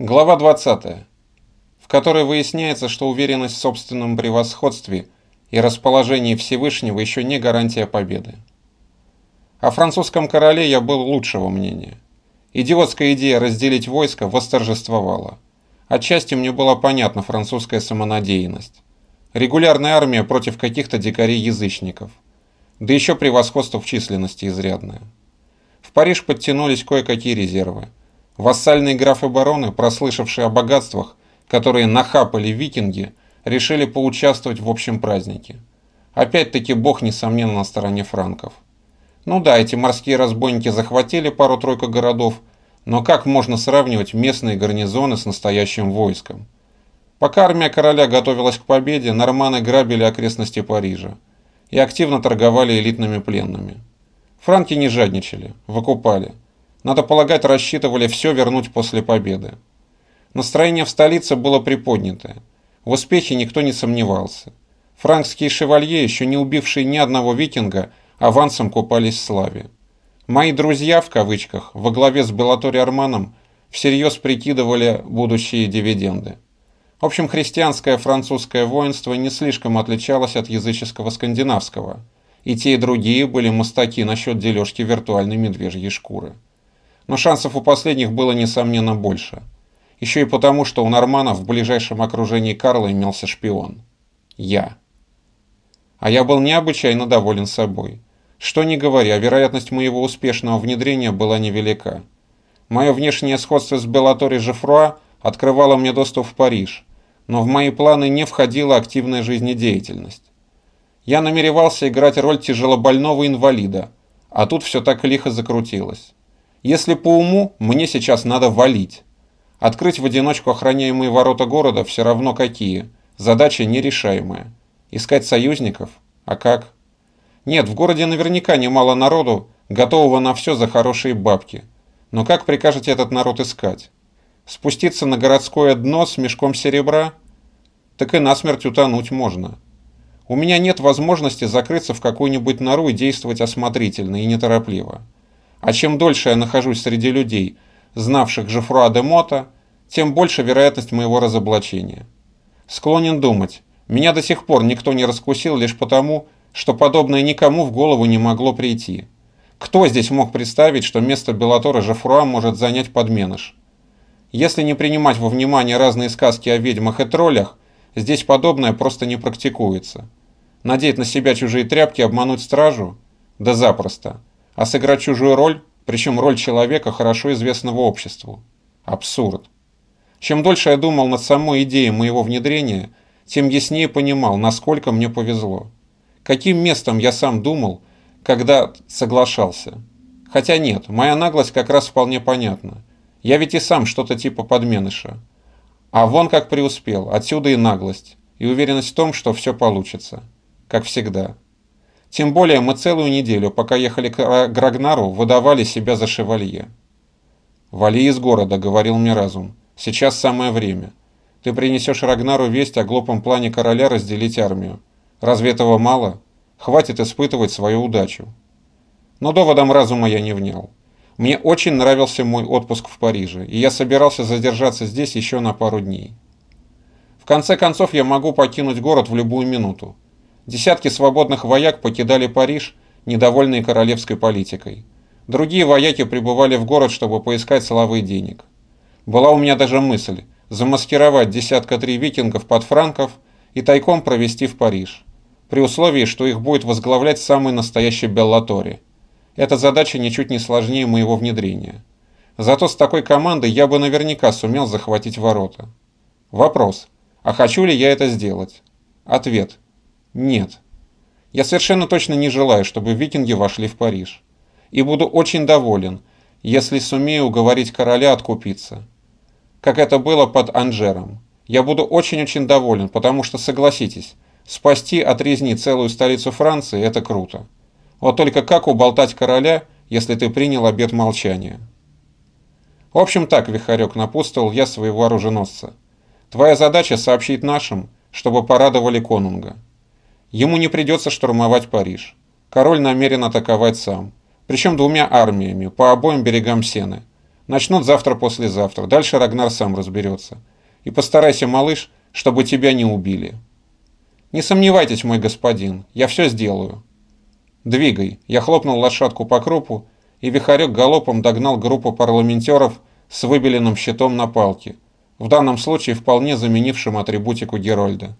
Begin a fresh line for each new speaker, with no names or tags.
Глава 20, в которой выясняется, что уверенность в собственном превосходстве и расположении Всевышнего еще не гарантия победы. О французском короле я был лучшего мнения. Идиотская идея разделить войско восторжествовала. Отчасти мне была понятна французская самонадеянность. Регулярная армия против каких-то дикарей-язычников. Да еще превосходство в численности изрядное. В Париж подтянулись кое-какие резервы. Вассальные графы-бароны, прослышавшие о богатствах, которые нахапали викинги, решили поучаствовать в общем празднике. Опять-таки бог, несомненно, на стороне франков. Ну да, эти морские разбойники захватили пару-тройку городов, но как можно сравнивать местные гарнизоны с настоящим войском? Пока армия короля готовилась к победе, норманы грабили окрестности Парижа и активно торговали элитными пленными. Франки не жадничали, выкупали. Надо полагать, рассчитывали все вернуть после победы. Настроение в столице было приподнятое. В успехе никто не сомневался. Франкские шевалье, еще не убившие ни одного викинга, авансом купались в славе. Мои «друзья» в кавычках во главе с Беллатори Арманом всерьез прикидывали будущие дивиденды. В общем, христианское французское воинство не слишком отличалось от языческого скандинавского – и те, и другие были мастаки насчет дележки виртуальной медвежьей шкуры. Но шансов у последних было несомненно больше. Еще и потому, что у норманов в ближайшем окружении Карла имелся шпион. Я. А я был необычайно доволен собой. Что ни говоря, вероятность моего успешного внедрения была невелика. Мое внешнее сходство с Беллатори Жефруа открывало мне доступ в Париж, но в мои планы не входила активная жизнедеятельность. Я намеревался играть роль тяжелобольного инвалида, а тут все так лихо закрутилось. Если по уму, мне сейчас надо валить. Открыть в одиночку охраняемые ворота города все равно какие. Задача нерешаемая. Искать союзников? А как? Нет, в городе наверняка немало народу, готового на все за хорошие бабки. Но как прикажете этот народ искать? Спуститься на городское дно с мешком серебра? Так и насмерть утонуть можно. У меня нет возможности закрыться в какую-нибудь нору и действовать осмотрительно и неторопливо. А чем дольше я нахожусь среди людей, знавших Жефруа де Мота, тем больше вероятность моего разоблачения. Склонен думать, меня до сих пор никто не раскусил лишь потому, что подобное никому в голову не могло прийти. Кто здесь мог представить, что место Белатора Жефруа может занять подменыш? Если не принимать во внимание разные сказки о ведьмах и троллях, Здесь подобное просто не практикуется. Надеть на себя чужие тряпки, обмануть стражу? Да запросто. А сыграть чужую роль, причем роль человека, хорошо известного обществу? Абсурд. Чем дольше я думал над самой идеей моего внедрения, тем яснее понимал, насколько мне повезло. Каким местом я сам думал, когда соглашался. Хотя нет, моя наглость как раз вполне понятна. Я ведь и сам что-то типа подменыша. А вон как преуспел, отсюда и наглость, и уверенность в том, что все получится. Как всегда. Тем более мы целую неделю, пока ехали к Грагнару, выдавали себя за шевалье. «Вали из города», — говорил мне разум. «Сейчас самое время. Ты принесешь Рагнару весть о глупом плане короля разделить армию. Разве этого мало? Хватит испытывать свою удачу». Но доводом разума я не внял. Мне очень нравился мой отпуск в Париже, и я собирался задержаться здесь еще на пару дней. В конце концов, я могу покинуть город в любую минуту. Десятки свободных вояк покидали Париж, недовольные королевской политикой. Другие вояки прибывали в город, чтобы поискать славы и денег. Была у меня даже мысль замаскировать десятка три викингов под франков и тайком провести в Париж, при условии, что их будет возглавлять самый настоящий Беллатори – эта задача ничуть не сложнее моего внедрения. Зато с такой командой я бы наверняка сумел захватить ворота. Вопрос. А хочу ли я это сделать? Ответ. Нет. Я совершенно точно не желаю, чтобы викинги вошли в Париж. И буду очень доволен, если сумею уговорить короля откупиться. Как это было под Анжером. Я буду очень-очень доволен, потому что, согласитесь, спасти от резни целую столицу Франции – это круто. Вот только как уболтать короля, если ты принял обет молчания? В общем так, Вихарек, напутствовал я своего оруженосца. Твоя задача сообщить нашим, чтобы порадовали конунга. Ему не придется штурмовать Париж. Король намерен атаковать сам. Причем двумя армиями, по обоим берегам Сены. Начнут завтра-послезавтра. Дальше Рагнар сам разберется. И постарайся, малыш, чтобы тебя не убили. Не сомневайтесь, мой господин, я все сделаю. Двигай. Я хлопнул лошадку по крупу, и Вихарек галопом догнал группу парламентеров с выбеленным щитом на палке, в данном случае вполне заменившим атрибутику Герольда.